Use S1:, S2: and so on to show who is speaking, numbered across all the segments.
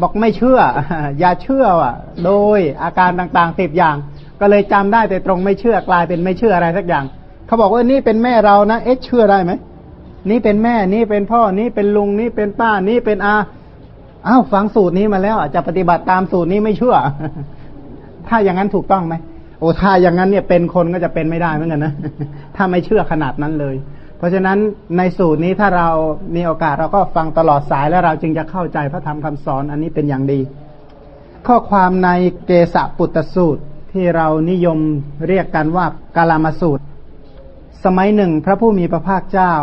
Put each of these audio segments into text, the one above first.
S1: บอกไม่เชื่อ อย่าเชื่อว่ะ โดยอาการต่างๆสิบอย่าง ก็เลยจำได้แต่ตรงไม่เชื่อกลายเป็นไม่เชื่ออะไรสักอย่าง เขาบอกว่านี่เป็นแม่เรานะเอ๊ะเชื่อได้ไหมนี่เป็นแม่นี่เป็นพ่อนี่เป็นลุงนี่เป็นป้านี่เป็นอาอ้าวฟังสูตรนี้มาแล้วจะปฏิบัติตามสูตรนี้ไม่เชื่อ ถ้าอย่างนั้นถูกต้องไหมโอ้ถ้าอย่างนั้นเนี่ยเป็นคนก็จะเป็นไม่ได้เหมือนกันนะถ้าไม่เชื่อขนาดนั้นเลย เพราะฉะนั้นในสูตรนี้ถ้าเรามีโอกาสเราก็ฟังตลอดสายแล้วเราจึงจะเข้าใจพระธรรมคำสอนอันนี้เป็นอย่างดี ข้อความในเกสะปุตตสูตรที่เรานิยมเรียกกันว่ากาลามาสูตร สมัยหนึ่งพระผู้มีพระภาคเจ้า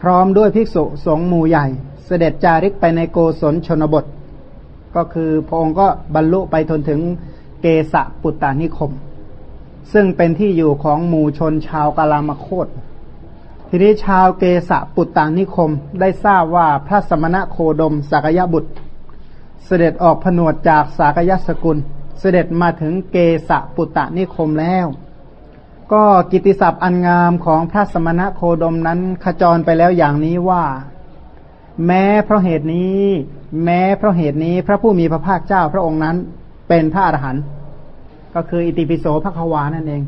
S1: พร้อมด้วยภิกษุสงฆ์หมู่ใหญ่ เสด็จจาริกไปในโกศลชนบท ก็คือพระองค์ก็บรรลุไปทนถึงเกสะปุตตานิคม ซึ่งเป็นที่อยู่ของหมู่ชนชาวกาลามโคต ทีนี้ชาวเกสะปุตตานิคมได้ทราบว่าพระสมณะโคดมสักยะบุตร เสด็จออกผนวดจากสากยสกุล เสด็จมาถึงเกสะปุตตานิคมแล้ว ก็กิติศัพท์อันงามของพระสมณะโคดมนั้นขจรไปแล้วอย่างนี้ว่า แม้เพราะเหตุนี้ แม้เพราะเหตุนี้พระผู้มีพระภาคเจ้าพระองค์นั้นเป็นพระอรหันต์ก็คืออิติปิโสภควานั่นเอง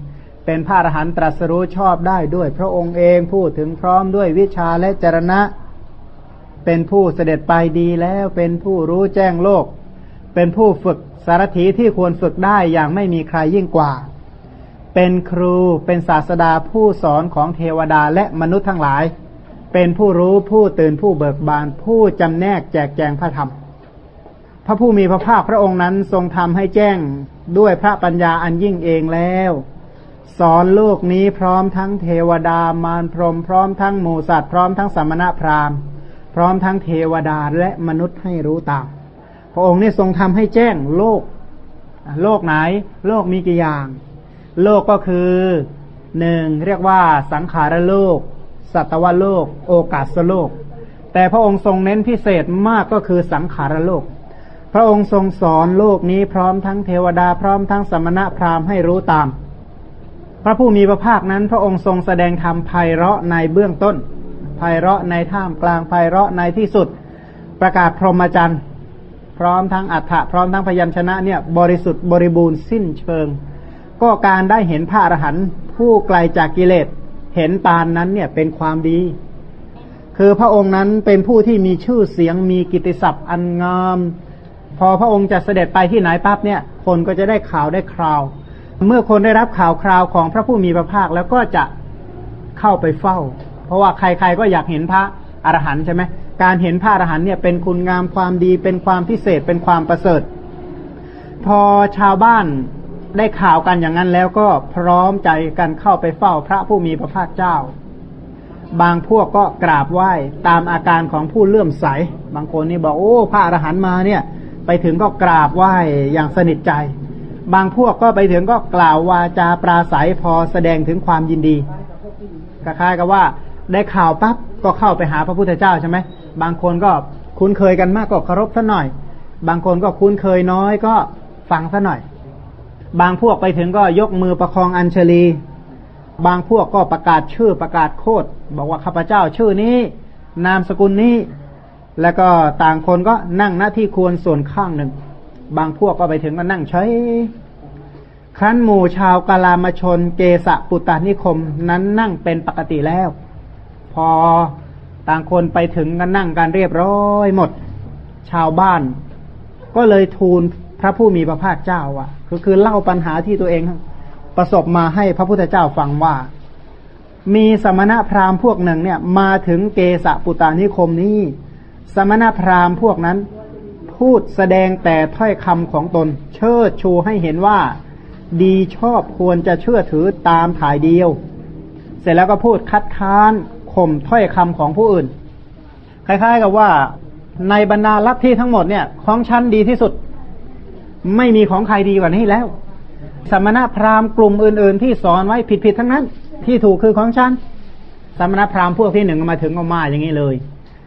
S1: เป็นพระอรหันต์ตรัสรู้ชอบได้ด้วย พระองค์เองพูดถึงพร้อมด้วยวิชาและจรณะ เป็นผู้เสด็จไปดีแล้วเป็นผู้รู้แจ้งโลก เป็นผู้ฝึกสารถีที่ควรฝึกได้อย่างไม่มีใครยิ่งกว่า เป็นครูเป็นศาสดาผู้สอนของเทวดาและมนุษย์ทั้งหลาย เป็นผู้รู้ผู้ตื่นผู้เบิกบาน ผู้จำแนกแจกแจงพระธรรม พระผู้มีพระภาคพระองค์นั้นทรงทำให้แจ้งด้วยพระปัญญาอันยิ่งเองแล้ว สอนโลกนี้พร้อมทั้งเทวดามารพรมพร้อมทั้งหมูสัตว์พร้อมทั้งสมณะพราหมณ์ พร้อมทั้งเทวดาและมนุษย์ให้รู้ตามพระองค์นี่ทรงทำให้แจ้งโลก โลกไหน โลกมีกี่อย่าง โลกก็คือหนึ่งเรียกว่าสังขารโลก สัตวโลก โอกาสโลก แต่พระองค์ทรงเน้นพิเศษมากก็คือสังขารโลก พระองค์ทรงสอนโลกนี้พร้อมทั้งเทวดาพร้อมทั้งสมณะพราหมณ์ให้รู้ตาม พระผู้มีพระภาคนั้น พระองค์ทรงแสดงธรรมไพเราะในเบื้องต้นไพเราะในท่ามกลางไพเราะในที่สุด ประกาศพรหมจรรย์พร้อมทั้งอัฏฐะพร้อมทั้งพยัญชนะเนี่ยบริสุทธิ์บริบูรณ์สิ้นเชิง ก็การได้เห็นพระอรหันต์ผู้ไกลจากกิเลสเห็นปานนั้นเนี่ยเป็นความดี คือพระองค์นั้นเป็นผู้ที่มีชื่อเสียงมีกิติศัพท์อันงาม พอพระองค์จะเสด็จไปที่ไหนปั๊บเนี่ย คนก็จะได้ข่าวได้คราว เมื่อคนได้รับข่าวคราวของพระผู้มีพระภาคแล้วก็จะเข้าไปเฝ้า เพราะว่าใครๆก็อยากเห็นพระอรหันต์ใช่ไหมการเห็นพระอรหันต์เนี่ยเป็นคุณงามความดี เป็นความพิเศษเป็นความประเสริฐ พอชาวบ้านได้ข่าวกันอย่างนั้นแล้วก็พร้อมใจกันเข้าไปเฝ้าพระผู้มีพระภาคเจ้า บางพวกก็กราบไหว้ตามอาการของผู้เลื่อมใส บางคนนี่บอกโอ้พระอรหันต์มาเนี่ย ไปถึงก็กราบไหว้อย่างสนิทใจ บางพวกก็ไปถึงก็กล่าววาจาปราศัยพอแสดงถึงความยินดีคล้ายๆกับว่าได้ข่าวปั๊บก็เข้าไปหาพระพุทธเจ้าใช่ไหมบางคนก็คุ้นเคยกันมากก็เคารพซะหน่อย บางคนก็คุ้นเคยน้อยก็ฟังซะหน่อย บางพวกไปถึงก็ยกมือประคองอัญเชลี บางพวกก็ประกาศชื่อประกาศโคดบอกว่าข้าพเจ้าชื่อนี้ นามสกุลนี้ แล้วก็ต่างคนก็นั่งหน้าที่ควรส่วนข้างหนึ่ง บางพวกก็ไปถึงก็นั่งใช้ครั้นหมู่ชาวกาลามชนเกสะปุตตานิคมนั้นนั่งเป็นปกติแล้ว พอต่างคนไปถึงก็นั่งการเรียบร้อยหมด ชาวบ้าน ก็เลยทูลพระผู้มีพระภาคเจ้าอะคือคือเล่าปัญหาที่ตัวเอง ประสบมาให้พระพุทธเจ้าฟังว่า มีสมณะพราหมณ์พวกหนึ่งเนี่ย มาถึงเกสะปุตตานิคมนี้ สมณะพราหมณ์พวกนั้น พูดแสดงแต่ถ้อยคำของตน เชิดชูให้เห็นว่า ดีชอบควรจะเชื่อถือตามถ่ายเดียว เสร็จแล้วก็พูดคัดค้านข่มถ้อยคำของผู้อื่น คล้ายๆกับว่าในบรรดาลัทธิทั้งหมดเนี่ยของฉันดีที่สุด ไม่มีของใครดีกว่านี้แล้ว สมณพราหมณ์กลุ่มอื่น ๆ ที่สอนไว้ผิดๆทั้งนั้น ที่ถูกคือของฉันสมณพราหมณ์พวกที่หนึ่งมาถึงก็มาอย่างนี้เลย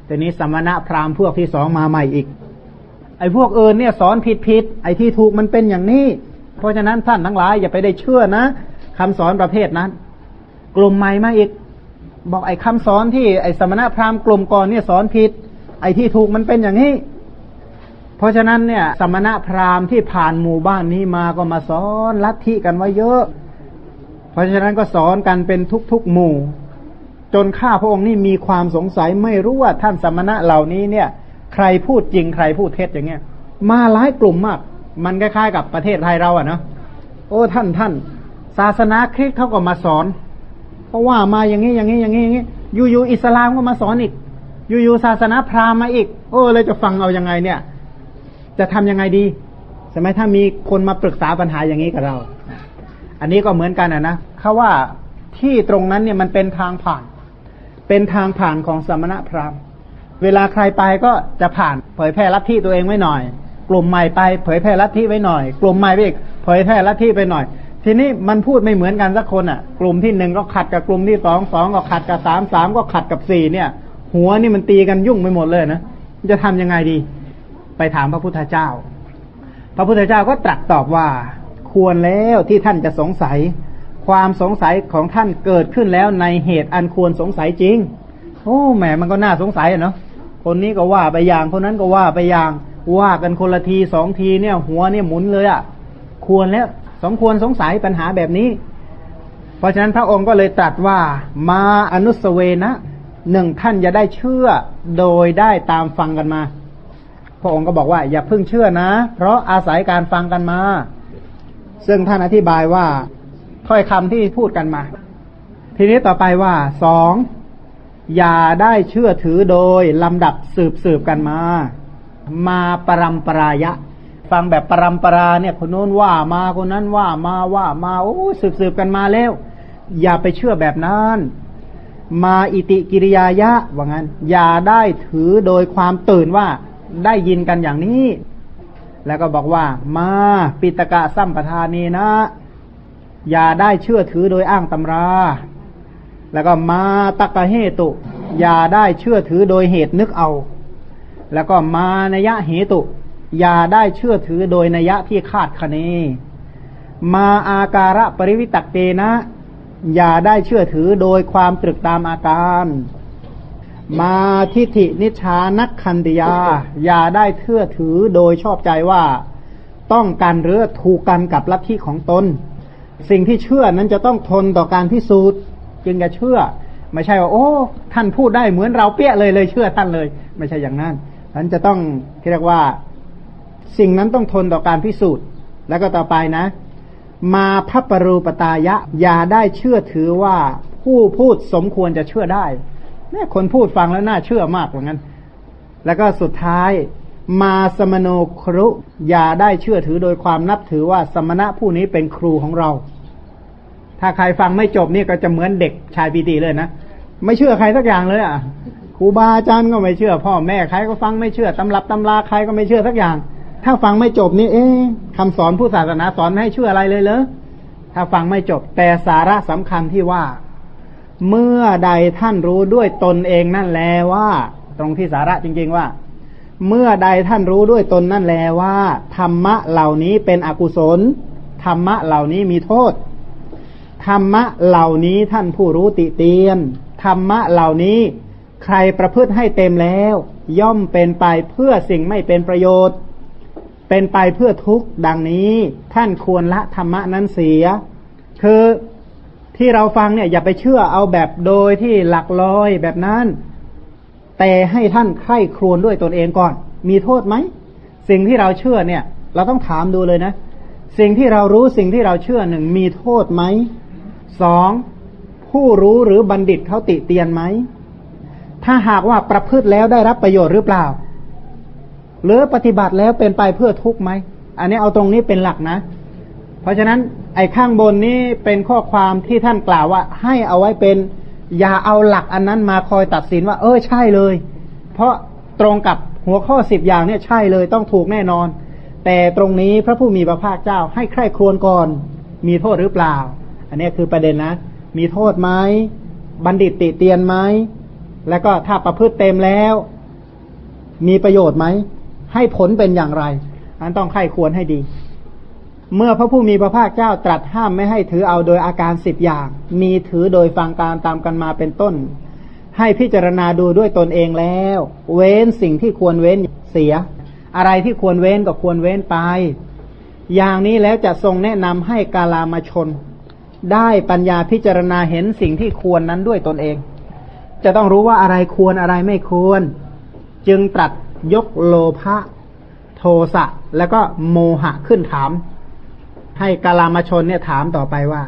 S1: แต่นี้สมณะพราหมณ์พวกที่สองมาใหม่อีก ไอ้พวกเอิญเนี่ยสอนผิดผิดไอ้ที่ถูกมันเป็นอย่างนี้ เพราะฉะนั้นท่านทั้งหลายอย่าไปได้เชื่อนะคำสอนประเภทนั้น กลุ่มใหม่มาอีก บอกไอ้คำสอนที่ไอ้สมณะพราหมณ์กลุ่มก่อนเนี่ยสอนผิด ไอ้ที่ถูกมันเป็นอย่างนี้ เพราะฉะนั้นเนี่ย สมณะพราหมณ์ที่ผ่านหมู่บ้านนี้มาก็มาสอนลัทธิกันไว้เยอะ เพราะฉะนั้นก็สอนกันเป็นทุกๆหมู่ จนข้าพระองค์นี่มีความสงสัยไม่รู้ว่าท่านสมณะเหล่านี้เนี่ย ใครพูดจริงใครพูดเท็จอย่างเงี้ย มาหลายกลุ่มมาก มันคล้ายๆกับประเทศไทยเราอะเนาะโอ้ท่านท่าน ศาสนาคริสต์เขาก็มาสอน เพราะว่ามาอย่างนี้อย่างนี้อย่างนี้อย่างนี้อยู่ๆอิสลามก็มาสอนอีก อยู่ๆศาสนาพราหมณ์มาอีก โอ้เลยจะฟังเอายังไงเนี่ย จะทำยังไงดีใช่ไหมถ้ามีคนมาปรึกษาปัญหาอย่างนี้กับเรา อันนี้ก็เหมือนกันอะนะเขาว่าที่ตรงนั้นเนี่ยมันเป็นทางผ่าน เป็นทางผ่านของสมณะพราหมณ์ เวลาใครไปก็จะผ่านเผยแพร่ลัทธิตัวเองไว้หน่อย กลุ่มใหม่ไปเผยแพร่ลัทธิไว้หน่อย กลุ่มใหม่ไปอีกเผยแพร่ลัทธิไปหน่อย ทีนี้มันพูดไม่เหมือนกันสักคนอะ กลุ่มที่หนึ่งก็ขัดกับกลุ่มที่สองสองก็ขัดกับสามสามก็ขัดกับสี่เนี่ย หัวนี่มันตีกันยุ่งไปหมดเลยนะจะทำยังไงดี ไปถามพระพุทธเจ้า พระพุทธเจ้าก็ตรัสตอบว่า ควรแล้วที่ท่านจะสงสัย ความสงสัยของท่านเกิดขึ้นแล้วในเหตุอันควรสงสัยจริง โอ้แหมมันก็น่าสงสัยเนาะ คนนี้ก็ว่าไปอย่างคนนั้นก็ว่าไปอย่างว่ากันคนละทีสองทีเนี่ย หัวเนี่ยหมุนเลยอะ่ะ ควรแล้วสมควรสงสัยปัญหาแบบนี้ เพราะฉะนั้นพระองค์ก็เลยตรัสว่า มาอนุสเวนะหนึ่งท่านจะได้เชื่อโดยได้ตามฟังกันมา พระองค์ก็บอกว่า อย่าเพิ่งเชื่อนะ เพราะอาศัยการฟังกันมา ซึ่งท่านอธิบายว่าถ้อยคำที่พูดกันมา ทีนี้ต่อไปว่าสอง อย่าได้เชื่อถือโดยลำดับสืบสืบกันมา มาปรำปรายะ ฟังแบบปรำปราเนี่ยคนโน้นว่ามาคนนั้นว่ามาว่ามาโอ้สืบสืบกันมาแล้ว อย่าไปเชื่อแบบนั้น มาอิติกิริยายะว่างั้น อย่าได้ถือโดยความตื่นว่าได้ยินกันอย่างนี้ แล้วก็บอกว่า มาปิตกะสัมปทานีนะ อย่าได้เชื่อถือโดยอ้างตำรา แล้วก็มาตะกะเหตุ อย่าได้เชื่อถือโดยเหตุนึกเอา แล้วก็มานยะเหตุ อย่าได้เชื่อถือโดยนยะที่คาดคะเน มาอาการะปริวิตักเตนะ อย่าได้เชื่อถือโดยความตรึกตามอาการ มาทิฏฐินิชานักคันติยา อย่าได้เชื่อถือโดยชอบใจว่าต้องการหรือถูกกันกับลัทธิของตน สิ่งที่เชื่อนั้นจะต้องทนต่อการพิสูจน์ จึงจะเชื่อ ไม่ใช่ว่า โอ้ ท่านพูดได้เหมือนเราเปี้ยเลยเลยเชื่อท่านเลย ไม่ใช่อย่างนั้นท่านจะต้องเรียกว่าสิ่งนั้นต้องทนต่อการพิสูจน์ แล้วก็ต่อไปนะ มาพัปรูปตายะอย่าได้เชื่อถือว่าผู้พูดสมควรจะเชื่อได้เนี่คนพูดฟังแล้วน่าเชื่อมากเหมือนกันแล้วก็สุดท้ายมาสมโนครุอย่าได้เชื่อถือโดยความนับถือว่าสมณะผู้นี้เป็นครูของเรา ถ้าใครฟังไม่จบนี่ก็จะเหมือนเด็กชายปีตีเลยนะไม่เชื่อใครสักอย่างเลยอะครูบาอาจารย์ก็ไม่เชื่อ พ่อแม่ใครก็ฟังไม่เชื่อตำรับตำราใครก็ไม่เชื่อสักอย่าง ถ้าฟังไม่จบนี่เอ๊คำสอนผู้ศาสนาสอนให้เชื่ออะไรเลยเหรอถ้าฟังไม่จบ แต่สาระสำคัญที่ว่า เมื่อใดท่านรู้ด้วยตนเองนั่นแลว่า ตรงที่สาระจริง ๆว่า เมื่อใดท่านรู้ด้วยตนนั่นแลว่าธรรมะเหล่านี้เป็นอกุศลธรรมะเหล่านี้มีโทษ ธรรมะเหล่านี้ท่านผู้รู้ติเตียนธรรมะเหล่านี้ใครประพฤติให้เต็มแล้ว ย่อมเป็นไปเพื่อสิ่งไม่เป็นประโยชน์ เป็นไปเพื่อทุกข์ดังนี้ท่านควรละธรรมะนั้นเสีย คือที่เราฟังเนี่ยอย่าไปเชื่อเอาแบบโดยที่หลักลอยแบบนั้น แต่ให้ท่านไข้ครวญด้วยตนเองก่อน มีโทษไหม สิ่งที่เราเชื่อเนี่ย เราต้องถามดูเลยนะ สิ่งที่เรารู้สิ่งที่เราเชื่อหนึ่งมีโทษไหม สองผู้รู้หรือบัณฑิตเขาติเตียนไหม ถ้าหากว่าประพฤติแล้วได้รับประโยชน์หรือเปล่า หรือปฏิบัติแล้วเป็นไปเพื่อทุกข์ไหม อันนี้เอาตรงนี้เป็นหลักนะ เพราะฉะนั้นไอ้ข้างบนนี้เป็นข้อความที่ท่านกล่าวว่า ให้เอาไว้เป็นอย่าเอาหลักอันนั้นมาคอยตัดสินว่า เออใช่เลย เพราะตรงกับหัวข้อสิบอย่างเนี่ยใช่เลยต้องถูกแน่นอน แต่ตรงนี้พระผู้มีพระภาคเจ้าให้ใคร่ครวญก่อน มีโทษหรือเปล่า อันนี้คือประเด็นนะ มีโทษไหมบัณฑิตติเตียนไหมแล้วก็ถ้าประพฤติเต็มแล้ว มีประโยชน์ไหมให้ผลเป็นอย่างไร อันต้องไข้ควรให้ดี เมื่อพระผู้มีพระภาคเจ้าตรัสห้ามไม่ให้ถือเอาโดยอาการสิบอย่าง มีถือโดยฟังการตามกันมาเป็นต้น ให้พิจารณาดูด้วยตนเองแล้ว เว้นสิ่งที่ควรเว้นเสีย อะไรที่ควรเว้นก็ควรเว้นไป อย่างนี้แล้วจะทรงแนะนำให้กาลามาชน ได้ปัญญาพิจารณาเห็นสิ่งที่ควรนั้นด้วยตนเอง จะต้องรู้ว่าอะไรควรอะไรไม่ควร จึงตรัสยกโลภะโทสะแล้วก็โมหะขึ้นถาม ให้กาลามชนเนี่ยถามต่อไปว่า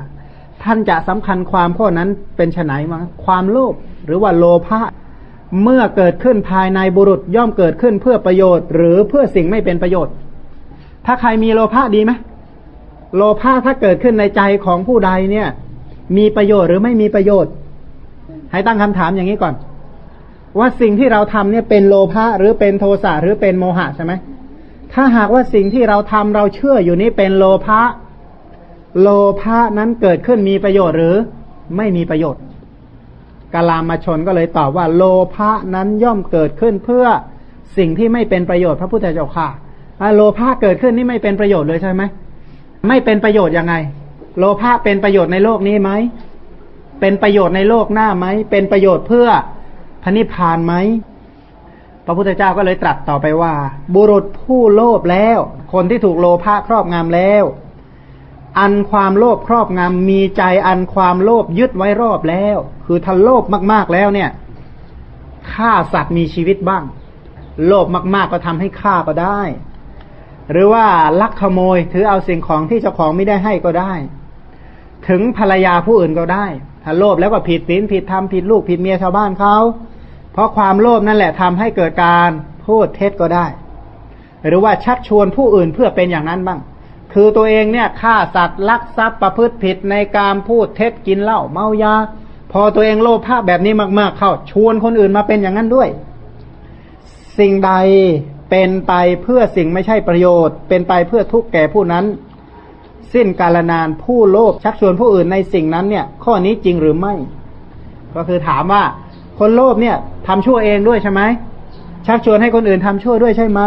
S1: ท่านจะสำคัญความข้อนั้นเป็นไนมั้งความโลภหรือว่าโลภะเมื่อเกิดขึ้นภายในบุรุษย่อมเกิดขึ้นเพื่อประโยชน์ หรือเพื่อสิ่งไม่เป็นประโยชน์ ถ้าใครมีโลภะดีไหม โลภะถ้าเกิดขึ้นในใจของผู้ใดเนี่ย มีประโยชน์หรือไม่มีประโยชน์ ให้ตั้งคำถามอย่างนี้ก่อน ว่าสิ่งที่เราทำเนี่ยเป็นโลภะหรือเป็นโทสะหรือเป็นโมหะใช่ไหมถ้าหากว่าสิ่งที่เราทำเราเชื่ออยู่นี้เป็นโลภะโลภะนั้นเกิดขึ้นมีประโยชน์หรือไม่มีประโยชน์กาลามาชนก็เลยตอบว่า โลภะนั้นย่อมเกิดขึ้นเพื่อสิ่งที่ไม่เป็นประโยชน์พระพุทธเจ้าค่ะโลภะเกิดขึ้นนี่ไม่เป็นประโยชน์เลยใช่ไหม ไม่เป็นประโยชน์ยังไง โลภะเป็นประโยชน์ในโลกนี้ไหม เป็นประโยชน์ในโลกหน้าไหม เป็นประโยชน์เพื่อพระนิพพานไหม พระพุทธเจ้าก็เลยตรัสต่อไปว่า บุรุษผู้โลภแล้ว คนที่ถูกโลภะครอบงำแล้ว อันความโลภครอบงำมีใจอันความโลภยึดไว้รอบแล้ว คือถ้าโลภมากๆแล้วเนี่ยฆ่าสัตว์มีชีวิตบ้าง โลภมากๆก็ทำให้ฆ่าก็ได้ หรือว่าลักขโมยถือเอาสิ่งของที่เจ้าของไม่ได้ให้ก็ได้ ถึงภรรยาผู้อื่นก็ได้ถ้าโลภแล้วก็ผิดศีลผิดธรรมผิดลูกผิดเมียชาวบ้านเขาเพราะความโลภนั่นแหละทำให้เกิดการพูดเท็จก็ได้ หรือว่าชักชวนผู้อื่นเพื่อเป็นอย่างนั้นบ้าง คือตัวเองเนี่ยฆ่าสัตว์ลักทรัพย์ประพฤติผิดในการพูดเท็จกินเหล้าเมายาพอตัวเองโลภะแบบนี้มากๆ เข้าชวนคนอื่นมาเป็นอย่างนั้นด้วย สิ่งใด เป็นไปเพื่อสิ่งไม่ใช่ประโยชน์ เป็นไปเพื่อทุกแก่ผู้นั้น สิ้นกาลนานผู้โลภชักชวนผู้อื่นในสิ่งนั้นเนี่ย ข้อนี้จริงหรือไม่ ก็คือถามว่า คนโลภเนี่ยทำชั่วเองด้วยใช่ไหมชักชวนให้คนอื่นทำชั่วด้วยใช่ไหม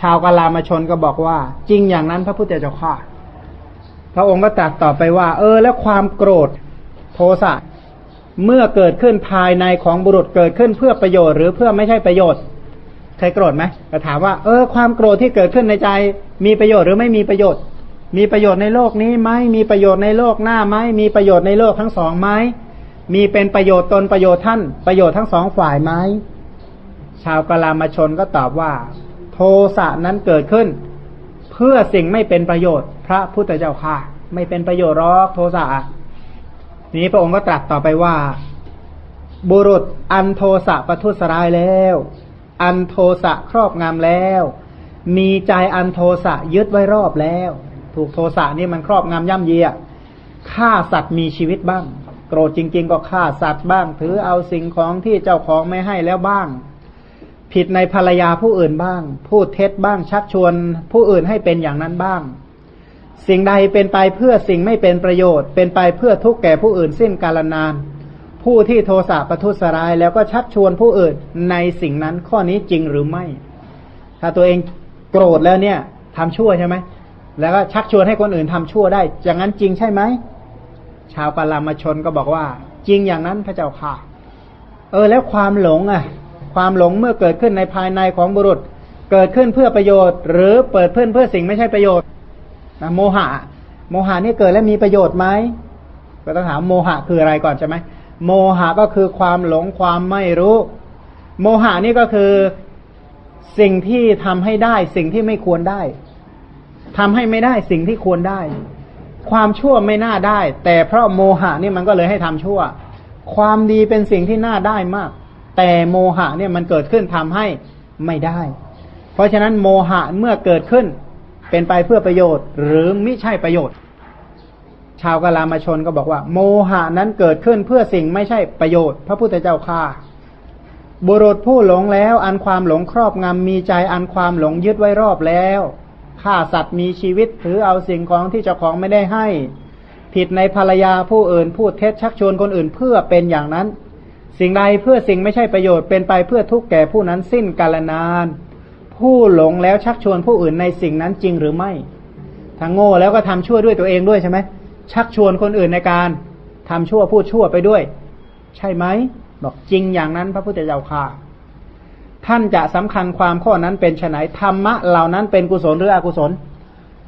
S1: ชาวกาลามาชนก็บอกว่า จริงอย่างนั้นพระพุทธเจ้าข้าพระองค์ก็ตรัสต่อไปว่า เออ แล้วความโกรธโทสะเมื่อเกิดขึ้นภายในของบุรุษเกิดขึ้นเพื่อประโยชน์หรือเพื่อไม่ใช่ประโยชน์ เคยโกรธไหมก็ถามว่า เออ ความโกรธที่เกิดขึ้นในใจ มีประโยชน์หรือไม่มีประโยชน์ มีประโยชน์ในโลกนี้ไหมมีประโยชน์ในโลกหน้าไหมมีประโยชน์ในโลกทั้งสองไหมมีเป็นประโยชน์ตนประโยชน์ท่าน ประโยชน์ทั้งสองฝ่ายไหมชาวกลามาชนก็ตอบว่า โทสะนั้นเกิดขึ้น เพื่อสิ่งไม่เป็นประโยชน์ พระพุทธเจ้าค่ะ ไม่เป็นประโยชน์หรอกโทสะนี้พระองค์ก็ตรัสต่อไปว่า บุรุษอันโทสะประทุษร้ายแล้ว อันโทสะครอบงำแล้ว มีใจอันโทสะยึดไว้รอบแล้ว ถูกโทสะนี่มันครอบงำย่ำเยียฆ่าสัตว์มีชีวิตบ้าง โกรธจริง ๆ ก็ฆ่าสัตว์บ้าง ถือเอาสิ่งของที่เจ้าของไม่ให้แล้วบ้าง ผิดในภรรยาผู้อื่นบ้าง พูดเท็จบ้างชักชวน ผู้อื่นให้เป็นอย่างนั้นบ้าง สิ่งใดเป็นไปเพื่อสิ่งไม่เป็นประโยชน์ เป็นไปเพื่อทุกข์แก่ผู้อื่นสิ้นกาลนาน ผู้ที่โทสะประทุษร้าย แล้วก็ชักชวนผู้อื่นในสิ่งนั้นข้อนี้จริงหรือไม่ ถ้าตัวเองโกรธแล้วเนี่ยทำชั่วใช่ไหมแล้วก็ชักชวนให้คนอื่นทำชั่วได้อย่างนั้นจริงใช่ไหมชาวปาลามชนก็บอกว่า จริงอย่างนั้นพระเจ้าค่ะ เออ แล้วความหลงอะ ความหลงเมื่อเกิดขึ้นในภายในของบุรุษ เกิดขึ้นเพื่อประโยชน์ หรือเปิดเพื่อนเพื่อสิ่งไม่ใช่ประโยชน์นะโมหะ โมหะนี่เกิดแล้วมีประโยชน์ไหมก็ต้องถามโมหะคืออะไรก่อนใช่ไหม โมหะก็คือความหลงความไม่รู้ โมหะนี่ก็คือสิ่งที่ทำให้ได้ สิ่งที่ไม่ควรได้ทำให้ไม่ได้สิ่งที่ควรได้ ความชั่วไม่น่าได้ แต่เพราะโมหะนี่มันก็เลยให้ทำชั่ว ความดีเป็นสิ่งที่น่าได้มาก แต่โมหะเนี่ยมันเกิดขึ้นทำให้ไม่ได้ เพราะฉะนั้นโมหะเมื่อเกิดขึ้นเป็นไปเพื่อประโยชน์ หรือไม่ใช่ประโยชน์ ชาวกลามาชนก็บอกว่า โมหะนั้นเกิดขึ้นเพื่อสิ่งไม่ใช่ประโยชน์ พระพุทธเจ้าค่าบุรุษผู้หลงแล้ว อันความหลงครอบงำมีใจอันความหลงยึดไว้รอบแล้วฆ่าสัตว์มีชีวิตถือเอาสิ่งของที่เจ้าของไม่ได้ให้ ผิดในภรรยาผู้อื่นพูดเท็จชักชวนคนอื่นเพื่อเป็นอย่างนั้น สิ่งใดเพื่อสิ่งไม่ใช่ประโยชน์เป็นไปเพื่อทุกแก่ผู้นั้นสิ้นกาลนาน ผู้หลงแล้วชักชวนผู้อื่นในสิ่งนั้นจริงหรือไม่ถ้าโง่แล้วก็ทำชั่วด้วยตัวเองด้วยใช่ไหม ชักชวนคนอื่นในการทำชั่วพูดชั่วไปด้วย ใช่ไหมบอกจริงอย่างนั้นพระพุทธเจ้าค่ะ ท่านจะสำคัญความข้อนั้นเป็นไนธรรมะเหล่านั้นเป็นกุศลหรืออกุศล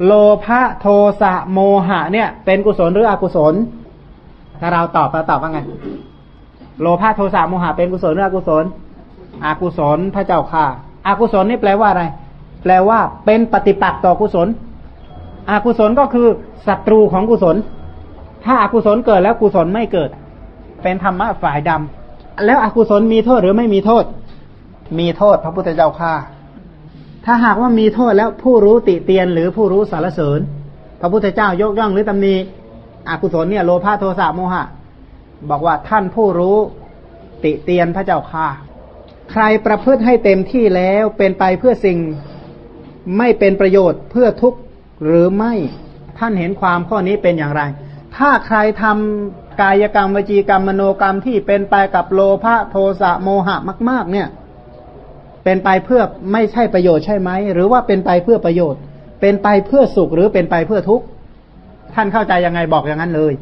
S1: โลภะโทสะโมหะ เนี่ย เป็นกุศลหรืออกุศล ถ้าเราตอบเราตอบว่าไง โลภะโทสะโมหะเป็นกุศลหรืออกุศล อกุศลพระเจ้าค่ะ อกุศลนี่แปลว่าอะไร แปลว่าเป็นปฏิปักษ์ต่อกุศล อกุศลก็คือศัตรูของกุศล ถ้าอากุศลเกิดแล้วกุศลไม่เกิด เป็นธรรมะฝ่ายดำแล้วอกุศลมีโทษหรือไม่มีโทษ มีโทษพระพุทธเจ้าค่ะถ้าหากว่ามีโทษแล้วผู้รู้ติเตียนหรือผู้รู้สารเสริญ พระพุทธเจ้ายกย่องหรือตำหนิอกุศลเนี่ยโลภะโทสะโมหะ บอกว่าท่านผู้รู้ติเตียนพระเจ้าค่ะใครประพฤติให้เต็มที่แล้วเป็นไปเพื่อสิ่งไม่เป็นประโยชน์เพื่อทุกข์ หรือไม่ท่านเห็นความข้อนี้เป็นอย่างไร ถ้าใครทำกายกรรมวจีกรรมมโนกรรมที่เป็นไปกับโลภะโทสะโมหะมาก ๆ เนี่ย เป็นไปเพื่อไม่ใช่ประโยชน์ใช่ไหมหรือว่าเป็นไปเพื่อประโยชน์ เป็นไปเพื่อสุขหรือเป็นไปเพื่อทุกข์ท่านเข้าใจยังไงบอกอย่างนั้นเลย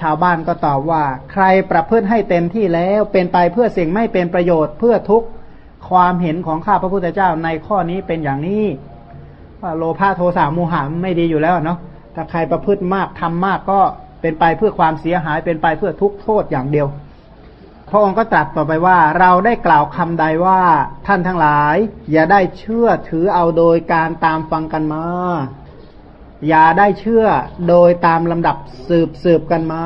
S1: ชาวบ้านก็ตอบว่า ใครประพฤติให้เต็มที่แล้ว เป็นไปเพื่อสิ่งไม่เป็นประโยชน์เพื่อทุกข์ความเห็นของข้าพระพุทธเจ้าในข้อนี้เป็นอย่างนี้ ว่าโลภะโทสะโมหะไม่ดีอยู่แล้วเนาะถ้าใครประพฤติมากทำมากก็เป็นไปเพื่อความเสียหายเป็นไปเพื่อทุกโทษอย่างเดียว พระองค์ก็ตรัสต่อไปว่า เราได้กล่าวคำใดว่าท่านทั้งหลาย อย่าได้เชื่อถือเอาโดยการตามฟังกันมา อย่าได้เชื่อโดยตามลำดับสืบสืบกันมา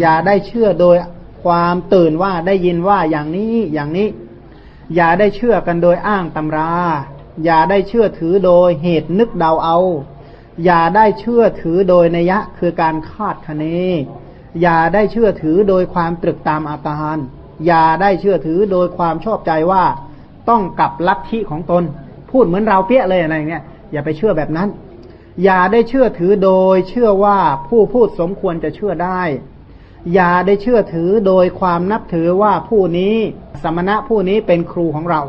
S1: อย่าได้เชื่อโดยความตื่นว่าได้ยินว่าอย่างนี้อย่างนี้ อย่าได้เชื่อกันโดยอ้างตำรา อย่าได้เชื่อถือโดยเหตุนึกเดาเอา อย่าได้เชื่อถือโดยนัยะคือการคาดคะเน อย่าได้เชื่อถือโดยความตรึกตามอาการ อย่าได้เชื่อถือโดยความชอบใจว่าต้องกับลัทธิของตน พูดเหมือนเราเปี้ยเลยอะไรเงี้ย อย่าไปเชื่อแบบนั้น อย่าได้เชื่อถือโดยเชื่อว่าผู้พูดสมควรจะเชื่อได้ อย่าได้เชื่อถือโดยความนับถือว่าผู้นี้สมณะผู้นี้เป็นครูของเรา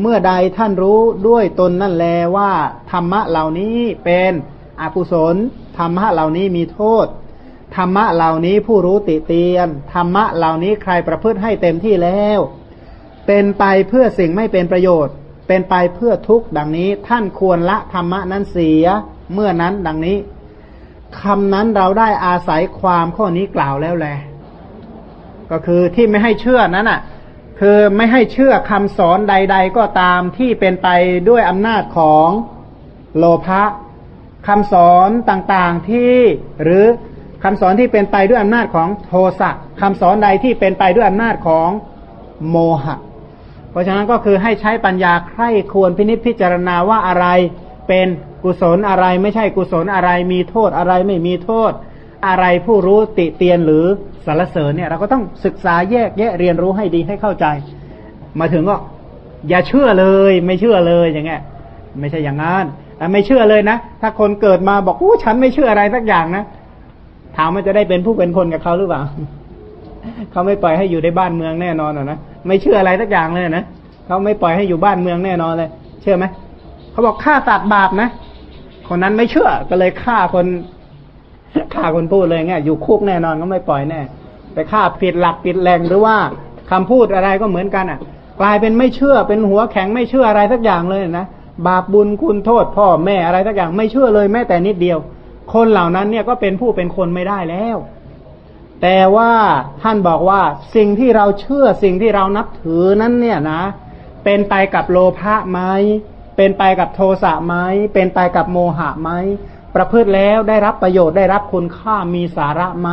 S1: เมื่อใดท่านรู้ด้วยตนนั่นแลว่า ธรรมะเหล่านี้เป็นอกุศล ธรรมะเหล่านี้มีโทษ ธรรมะเหล่านี้ผู้รู้ติเตียน ธรรมะเหล่านี้ใครประพฤติให้เต็มที่แล้ว เป็นไปเพื่อสิ่งไม่เป็นประโยชน์ เป็นไปเพื่อทุกข์ดังนี้ ท่านควรละธรรมะนั้นเสีย เมื่อนั้นดังนี้คำนั้นเราได้อาศัยความข้อนี้กล่าวแล้วแหละก็คือที่ไม่ให้เชื่อนั้นอะ คือไม่ให้เชื่อคำสอนใด ๆ ก็ตามที่เป็นไปด้วยอำนาจของโลภะคำสอนต่างๆที่หรือคำสอนที่เป็นไปด้วยอำนาจของโทสะคำสอนใดที่เป็นไปด้วยอำนาจของโมหะ เพราะฉะนั้นก็คือให้ใช้ปัญญาใคร่ควรพินิจพิจารณาว่าอะไรเป็นกุศลอะไรไม่ใช่กุศลอะไรมีโทษอะไรไม่มีโทษ อะไรผู้รู้ติเตียนหรือสารเสริญเนี่ย เราก็ต้องศึกษาแยกแยะเรียนรู้ให้ดีให้เข้าใจ มาถึงก็ อย่าเชื่อเลย ไม่เชื่อเลยอย่างเงี้ยไม่ใช่อย่างนั้นแต่ไม่เชื่อเลยนะ ถ้าคนเกิดมาบอกอู้ฉันไม่เชื่ออะไรสักอย่างนะถามว่าจะได้เป็นผู้เป็นคนกับเขาหรือเปล่าเขาไม่ปล่อยให้อยู่ในบ้านเมืองแน่นอนหรอนะไม่เชื่ออะไรสักอย่างเลยนะเขาไม่ปล่อยให้อยู่บ้านเมืองแน่นอนเลย เชื่อไหมเขาบอกฆ่าสัตว์บาปนะคนนั้นไม่เชื่อก็เลยฆ่าคน ฆ่าคนพูดเลยเงี้ยอยู่คุกแน่นอนก็ไม่ปล่อยแน่ไปฆ่าผิดหลักผิดแหล่งหรือว่าคำพูดอะไรก็เหมือนกันอะ กลายเป็นไม่เชื่อเป็นหัวแข็งไม่เชื่ออะไรสักอย่างเลยนะบาปบุญคุณโทษพ่อแม่อะไรสักอย่างไม่เชื่อเลยแม้แต่นิดเดียว คนเหล่านั้นเนี่ยก็เป็นผู้เป็นคนไม่ได้แล้ว แต่ว่าท่านบอกว่าสิ่งที่เราเชื่อสิ่งที่เรานับถือนั้นเนี่ยนะ เป็นไปกับโลภะไหมเป็นไปกับโทสะไหมเป็นไปกับโมหะไหม ประพฤติแล้วได้รับประโยชน์ได้รับคุณค่ามีสาระไหม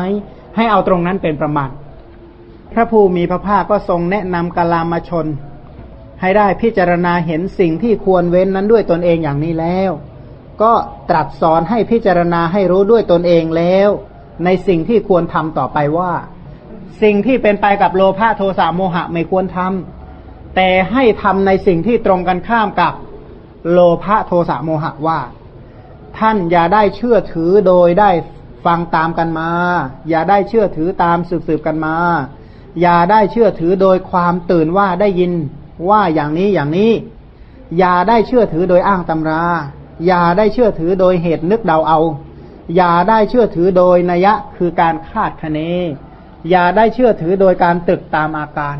S1: ให้เอาตรงนั้นเป็นประมาณ พระภูมิพระภาคก็ทรงแนะนำกลามชน ให้ได้พิจารณาเห็นสิ่งที่ควรเว้นนั้นด้วยตนเองอย่างนี้แล้ว ก็ตรัสสอนให้พิจารณาให้รู้ด้วยตนเองแล้ว ในสิ่งที่ควรทำต่อไปว่า สิ่งที่เป็นไปกับโลภะโทสะโมหะไม่ควรทำแต่ให้ทำในสิ่งที่ตรงกันข้ามกับโลภะโทสะโมหะว่า ท่านอย่าได้เชื่อถือโดยได้ฟังตามกันมา อย่าได้เชื่อถือตามสืบสืบกันมา อย่าได้เชื่อถือโดยความตื่นว่าได้ยินว่าอย่างนี้อย่างนี้ อย่าได้เชื่อถือโดยอ้างตำรา อย่าได้เชื่อถือโดยเหตุนึกเดาเอา อย่าได้เชื่อถือโดยนัยะคือการคาดคะเน อย่าได้เชื่อถือโดยการตึกตามอาการ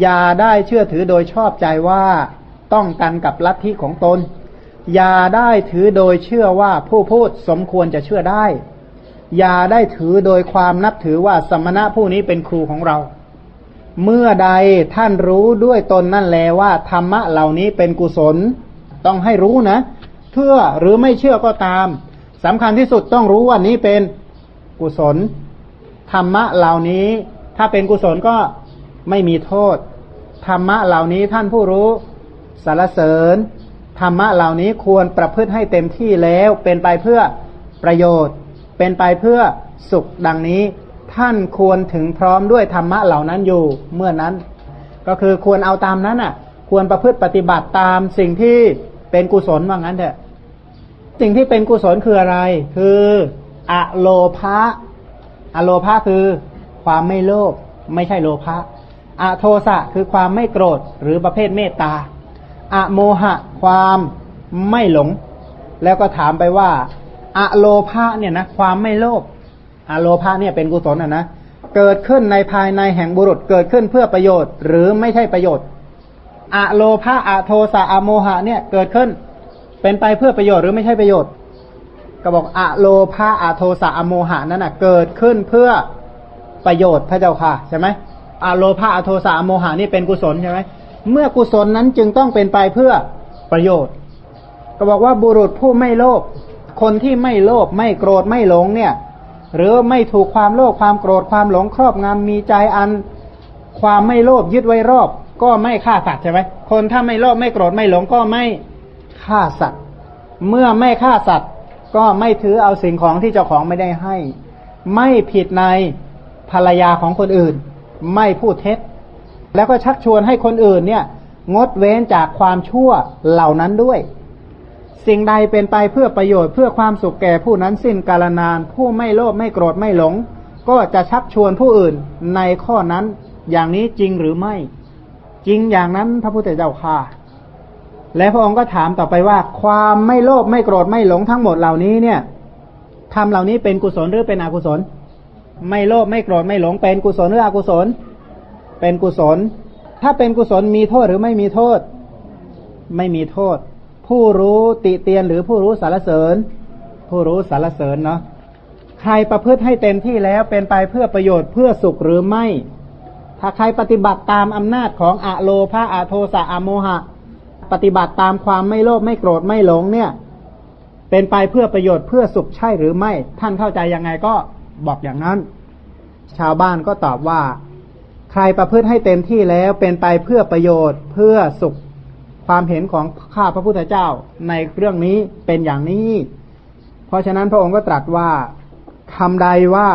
S1: อย่าได้เชื่อถือโดยชอบใจว่าต้องกันกับลัทธิของตน อย่าได้ถือโดยเชื่อว่าผู้พูดสมควรจะเชื่อได้ อย่าได้ถือโดยความนับถือว่าสมณะผู้นี้เป็นครูของเรา เมื่อใดท่านรู้ด้วยตนนั่นแลว่าธรรมะเหล่านี้เป็นกุศล ต้องให้รู้นะ เชื่อหรือไม่เชื่อก็ตามสำคัญที่สุดต้องรู้ว่านี้เป็นกุศล ธรรมะเหล่านี้ ถ้าเป็นกุศลก็ไม่มีโทษ ธรรมะเหล่านี้ท่านผู้รู้สารเสริญ ธรรมะเหล่านี้ควรประพฤติให้เต็มที่แล้วเป็นไปเพื่อประโยชน์ เป็นไปเพื่อสุขดังนี้ ท่านควรถึงพร้อมด้วยธรรมะเหล่านั้นอยู่เมื่อนั้น ก็คือควรเอาตามนั้นอะ ควรประพฤติปฏิบัติตามสิ่งที่เป็นกุศลว่างั้นเถอะสิ่งที่เป็นกุศลคืออะไร คืออะโลภะอะโลภะคือความไม่โลภไม่ใช่โลภะอะโทสะคือความไม่โกรธหรือประเภทเมตตา อะโมหะ ความไม่หลง แล้วก็ถามไปว่าอะโลภะเนี่ยนะความไม่โลภอะโลภะเนี่ยเป็นกุศลอะนะเกิดขึ้นในภายในแห่งบุรุษเกิดขึ้นเพื่อประโยชน์ หรือไม่ใช่ประโยชน์อะโลภะอะโทสะอะโมหะเนี่ยเกิดขึ้น เป็นไปเพื่อประโยชน์หรือไม่ใช่ประโยชน์ ก็บอกอะโลภะอะโทสะอะโมหะนั้นอะเกิดขึ้นเพื่อประโยชน์พระเจ้าค่ะใช่ไหมอะโลภะอะโทสะอะโมหะนี่เป็นกุศลใช่ไหม เมื่อกุศลนั้นจึงต้องเป็นไปเพื่อประโยชน์ ก็บอกว่าบุรุษผู้ไม่โลภคนที่ไม่โลภไม่โกรธไม่หลงเนี่ย หรือไม่ถูกความโลภความโกรธความหลงครอบงำมีใจอัน ความไม่โลภยึดไว้รอบ ก็ไม่ฆ่าสัตว์ใช่ไหมคนถ้าไม่โลภไม่โกรธไม่หลงก็ไม่ฆ่าสัตว์ เมื่อไม่ฆ่าสัตว์ ก็ไม่ถือเอาสิ่งของที่เจ้าของไม่ได้ให้ ไม่ผิดในภรรยาของคนอื่น ไม่พูดเท็จ แล้วก็ชักชวนให้คนอื่นเนี่ย งดเว้นจากความชั่วเหล่านั้นด้วย สิ่งใดเป็นไปเพื่อประโยชน์เพื่อความสุขแก่ผู้นั้นสิ้นกาลนาน ผู้ไม่โลภไม่โกรธไม่หลง ก็จะชักชวนผู้อื่นในข้อนั้นอย่างนี้จริงหรือไม่ จริงอย่างนั้นพระพุทธเจ้าค่ะ และพระองค์ก็ถามต่อไปว่า ความไม่โลภไม่โกรธไม่หลงทั้งหมดเหล่านี้เนี่ยทำเหล่านี้เป็นกุศลหรือเป็นอกุศล ไม่โลภไม่โกรธไม่หลงเป็นกุศลหรืออกุศล เป็นกุศล ถ้าเป็นกุศลมีโทษหรือไม่มีโทษ ไม่มีโทษ ผู้รู้ติเตียนหรือผู้รู้สารเสริญ ผู้รู้สารเสริญเนาะใครประพฤติให้เต็มที่แล้วเป็นไปเพื่อประโยชน์เพื่อสุขหรือไม่ ถ้าใครปฏิบัติตามอำนาจของอะโลภาอะโทสะอะโมหะ ปฏิบัติตามความไม่โลภไม่โกรธไม่หลงเนี่ย เป็นไปเพื่อประโยชน์เพื่อสุขใช่หรือไม่ ท่านเข้าใจยังไงก็บอกอย่างนั้น ชาวบ้านก็ตอบว่า ใครประพฤติให้เต็มที่แล้วเป็นไปเพื่อประโยชน์เพื่อสุขความเห็นของข้าพระพุทธเจ้าในเรื่องนี้เป็นอย่างนี้ เพราะฉะนั้นพระองค์ก็ตรัสว่าคำใดว่า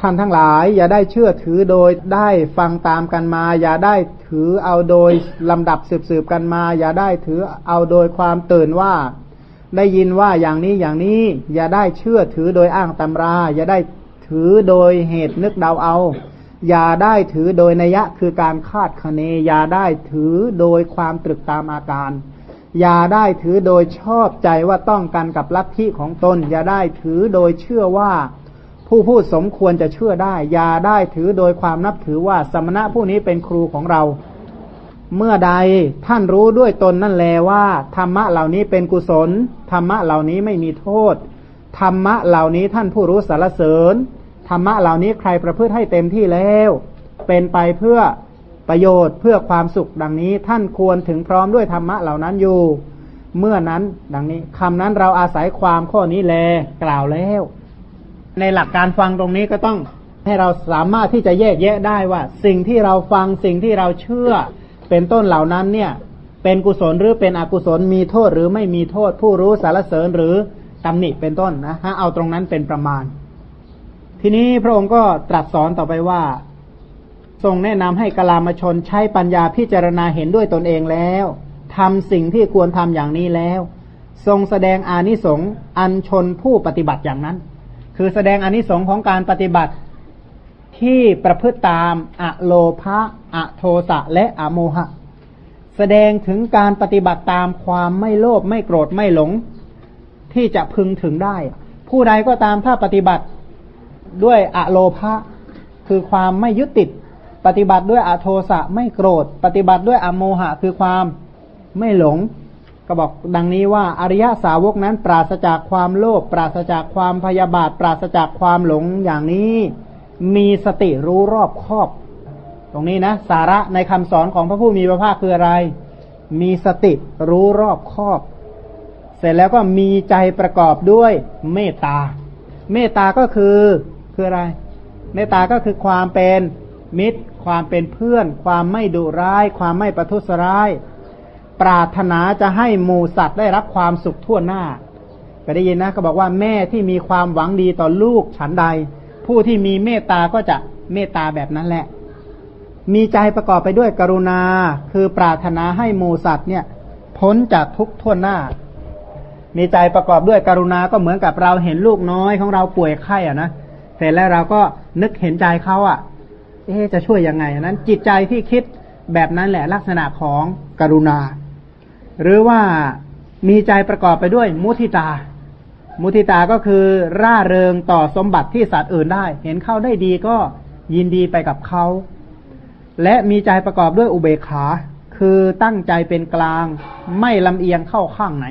S1: ท่านทั้งหลาย อย่าได้เชื่อถือโดยได้ฟังตามกันมา อย่าได้ถือเอาโดยลำดับสืบๆกันมา อย่าได้ถือเอาโดยความตื่นว่า ได้ยินว่าอย่างนี้อย่างนี้ อย่าได้เชื่อถือโดยอ้างตำรา อย่าได้ถือโดยเหตุนึกเดาเอา อย่าได้ถือโดยนัยะคือการคาดคะเน อย่าได้ถือโดยความตรึกตามอาการ อย่าได้ถือโดยชอบใจว่าต้องกันกับลัทธิของตน อย่าได้ถือโดยเชื่อว่าผู้พูดสมควรจะเชื่อได้ อย่าได้ถือโดยความนับถือว่าสมณะผู้นี้เป็นครูของเรา เมื่อใดท่านรู้ด้วยตนนั่นแลว่าธรรมะเหล่านี้เป็นกุศล ธรรมะเหล่านี้ไม่มีโทษ ธรรมะเหล่านี้ท่านผู้รู้สารเสริญ ธรรมะเหล่านี้ใครประพฤติให้เต็มที่แล้ว เป็นไปเพื่อประโยชน์เพื่อความสุขดังนี้ท่านควรถึงพร้อมด้วยธรรมะเหล่านั้นอยู่ เมื่อนั้นดังนี้คำนั้นเราอาศัยความข้อนี้แลกล่าวแล้ว ในหลักการฟังตรงนี้ก็ต้องให้เราสามารถที่จะแยกแยะได้ว่า สิ่งที่เราฟังสิ่งที่เราเชื่อ เป็นต้นเหล่านั้นเนี่ย เป็นกุศลหรือเป็นอกุศลมีโทษหรือไม่มีโทษผู้รู้สารเสริญหรือตำหนิเป็นต้นนะฮะเอาตรงนั้นเป็นประมาณ ทีนี้พระองค์ก็ตรัสสอนต่อไปว่า ทรงแนะนำให้กลามชนใช้ปัญญาพิจารณาเห็นด้วยตนเองแล้วทำสิ่งที่ควรทำอย่างนี้แล้ว ทรงแสดงอานิสงส์อันชนผู้ปฏิบัติอย่างนั้น คือแสดงอนิสงค์ของการปฏิบัติที่ประพฤติตามอะโลภะอะโทสะและอะโมหะ แสดงถึงการปฏิบัติตามความไม่โลภไม่โกรธไม่หลง ที่จะพึงถึงได้ ผู้ใดก็ตามถ้าปฏิบัติ ด้วยอะโลภะคือความไม่ยึดติด ปฏิบัติด้วยอโทสะไม่โกรธ ปฏิบัติด้วยอโมหะ คือความไม่หลง ก็บอกดังนี้ว่าอริยสาวกนั้น ปราศจากความโลภปราศจากความพยาบาท ปราศจากความหลงอย่างนี้ มีสติรู้รอบครอบ ตรงนี้นะ สาระในคำสอนของพระผู้มีพระภาคคืออะไร มีสติรู้รอบครอบ เสร็จแล้วก็มีใจประกอบด้วยเมตตา เมตตาก็คือ คืออะไร เมตตาก็คือความเป็นมิตร ความเป็นเพื่อน ความไม่ดุร้าย ความไม่ประทุษร้าย ปรารถนาจะให้หมูสัตว์ได้รับความสุขทั่วหน้าก็ได้ยินนะก็บอกว่าแม่ที่มีความหวังดีต่อลูกฉันใด ผู้ที่มีเมตตาก็จะเมตตาแบบนั้นแหละ มีใจประกอบไปด้วยกรุณา คือปรารถนาให้หมูสัตว์เนี่ย พ้นจากทุกข์ทั่วหน้า มีใจประกอบด้วยกรุณาก็เหมือนกับเราเห็นลูกน้อยของเราป่วยไข้อะนะ เสร็จแล้วเราก็นึกเห็นใจเขาอะ เอ๊จะช่วยยังไงนั้น จิตใจที่คิดแบบนั้นแหละลักษณะของกรุณา หรือว่ามีใจประกอบไปด้วยมุทิตา มุทิตาก็คือร่าเริงต่อสมบัติที่สัตว์อื่นได้ เห็นเขาได้ดีก็ยินดีไปกับเขา และมีใจประกอบด้วยอุเบกขา คือตั้งใจเป็นกลาง ไม่ลำเอียงเข้าข้างไหน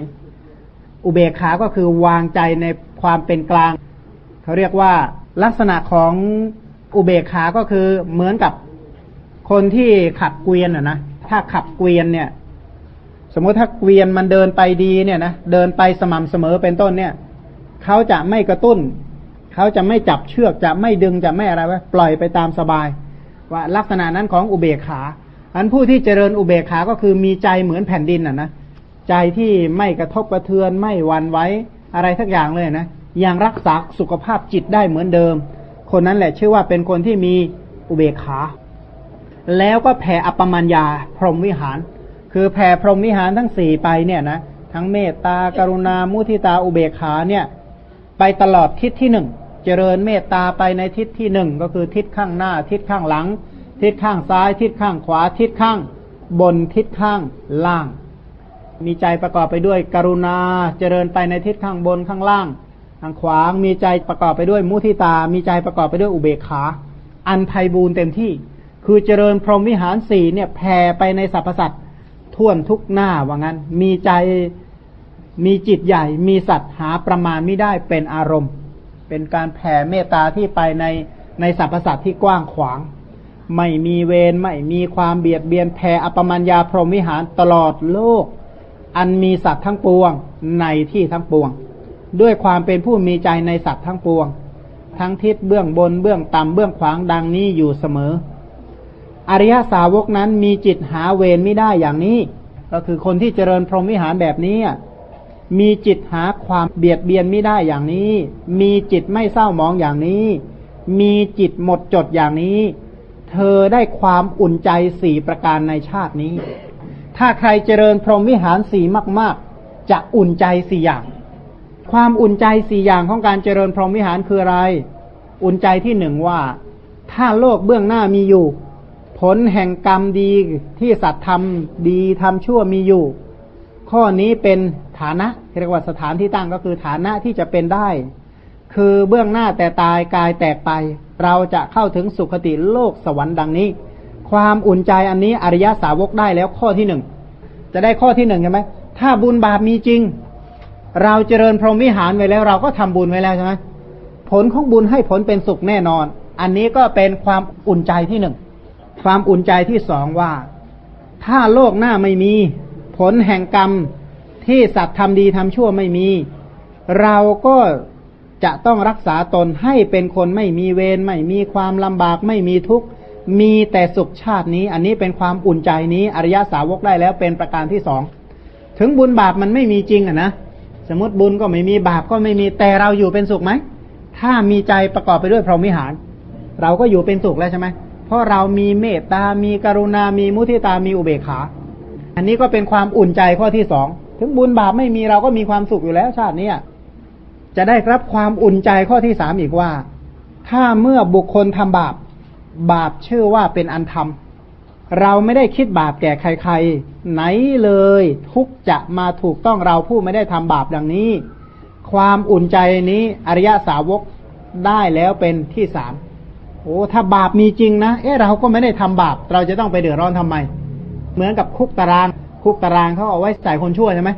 S1: อุเบกขาก็คือวางใจในความเป็นกลาง เขาเรียกว่า ลักษณะของอุเบกขาก็คือเหมือนกับคนที่ขับเกวียนอะนะถ้าขับเกวียนเนี่ย สมมติถ้าเกวียนมันเดินไปดีเนี่ยนะเดินไปสม่ำเสมอเป็นต้นเนี่ยเขาจะไม่กระตุ้นเขาจะไม่จับเชือกจะไม่ดึงจะไม่อะไรไว้ปล่อยไปตามสบาย ว่าลักษณะนั้นของอุเบกขา อันผู้ที่เจริญอุเบกขาก็คือมีใจเหมือนแผ่นดินอะนะใจที่ไม่กระทบกระเทือนไม่วันไว้อะไรทักอย่างเลยนะ ยังรักษาสุขภาพจิตได้เหมือนเดิม คนนั้นแหละชื่อว่าเป็นคนที่มีอุเบกขา แล้วก็แผ่อัปปมัญญาพรหมวิหาร คือแผ่พรหมวิหารทั้งสี่ไปเนี่ยนะทั้งเมตตากรุณา มุทิตาอุเบกขาเนี่ย ไปตลอดทิศที่หนึ่งเจริญเมตตาไปในทิศที่หนึ่งก็คือทิศข้างหน้า ทิศข้างหลัง ทิศข้างซ้าย ทิศข้างขวา ทิศข้างบนทิศข้างล่าง มีใจประกอบไปด้วยกรุณาเจริญไปในทิศข้างบนข้างล่าง ทางขวางมีใจประกอบไปด้วยมุทิตา มีใจประกอบไปด้วยอุเบกขา อันไพบูรณ์เต็มที่ คือเจริญพรหมวิหารสี่เนี่ยแผ่ไปในสรรพสัตว์ท่วนทุกหน้าว่างั้น มีใจมีจิตใหญ่ มีสัตว์หาประมาณไม่ได้เป็นอารมณ์ เป็นการแผ่เมตตาที่ไปในในสรรพสัตว์ที่กว้างขวาง ไม่มีเวรไม่มีความเบียดเบียนแผ่อปมัญญาพรหมวิหารตลอดโลก อันมีสัตว์ทั้งปวงในที่ทั้งปวง ด้วยความเป็นผู้มีใจในสัตว์ทั้งปวง ทั้งทิศเบื้องบนเบื้องต่ำเบื้องขวางดังนี้อยู่เสมอ อริยสาวกนั้นมีจิตหาเวรไม่ได้อย่างนี้ ก็คือคนที่เจริญพรหมวิหารแบบนี้มีจิตหาความเบียดเบียนไม่ได้อย่างนี้ มีจิตไม่เศร้ามองอย่างนี้ มีจิตหมดจดอย่างนี้ เธอได้ความอุ่นใจสี่ประการในชาตินี้ ถ้าใครเจริญพรหมวิหารสี่มาก ๆ จะอุ่นใจสี่อย่าง ความอุ่นใจสี่อย่างของการเจริญพรหมวิหารคืออะไร อุ่นใจที่หนึ่งว่า ถ้าโลกเบื้องหน้ามีอยู่ ผลแห่งกรรมดีที่สัตว์ทำดีทำชั่วมีอยู่ ข้อนี้เป็นฐานะเรียกว่าสถานที่ตั้งก็คือฐานะที่จะเป็นได้ คือเบื้องหน้าแต่ตายกายแตกไป เราจะเข้าถึงสุคติโลกสวรรค์ดังนี้ ความอุ่นใจอันนี้อริยสาวกได้แล้วข้อที่หนึ่งจะได้ข้อที่หนึ่งใช่ไหมถ้าบุญบาปมีจริง เราเจริญพรหมวิหารไว้แล้วเราก็ทำบุญไว้แล้วใช่ไหมผลของบุญให้ผลเป็นสุขแน่นอน อันนี้ก็เป็นความอุ่นใจที่หนึ่งความอุ่นใจที่สองว่า ถ้าโลกหน้าไม่มี ผลแห่งกรรมที่สัตว์ทำดีทำชั่วไม่มี เราก็จะต้องรักษาตนให้เป็นคนไม่มีเวรไม่มีความลำบากไม่มีทุกข์มีแต่สุขชาตินี้ อันนี้เป็นความอุ่นใจนี้อริยสาวกได้แล้วเป็นประการที่สองถึงบุญบาปมันไม่มีจริงอะนะ สมมติบุญก็ไม่มีบาปก็ไม่มีแต่เราอยู่เป็นสุขไหมถ้ามีใจประกอบไปด้วยพรหมิหาร เราก็อยู่เป็นสุขแล้วใช่ไหมเพราะเรามีเมตตา มีกรุณา มีมุทิตา มีอุเบกขา อันนี้ก็เป็นความอุ่นใจข้อที่สองถึงบุญบาปไม่มีเราก็มีความสุขอยู่แล้วชาตินี้จะได้รับความอุ่นใจข้อที่สามอีกว่า ถ้าเมื่อบุคคลทำบาป บาปชื่อว่าเป็นอันทำ เราไม่ได้คิดบาปแก่ใครๆ ไหนเลย ทุกจะมาถูกต้องเราผู้ไม่ได้ทำบาปดังนี้ ความอุ่นใจนี้อริยสาวกได้แล้วเป็นที่สามโอ้ถ้าบาปมีจริงนะเอ๊ะเราก็ไม่ได้ทำบาป เราจะต้องไปเดือดร้อนทำไม เหมือนกับคุกตาราง คุกตารางเขาเอาไว้ใส่คนชั่วใช่ไหม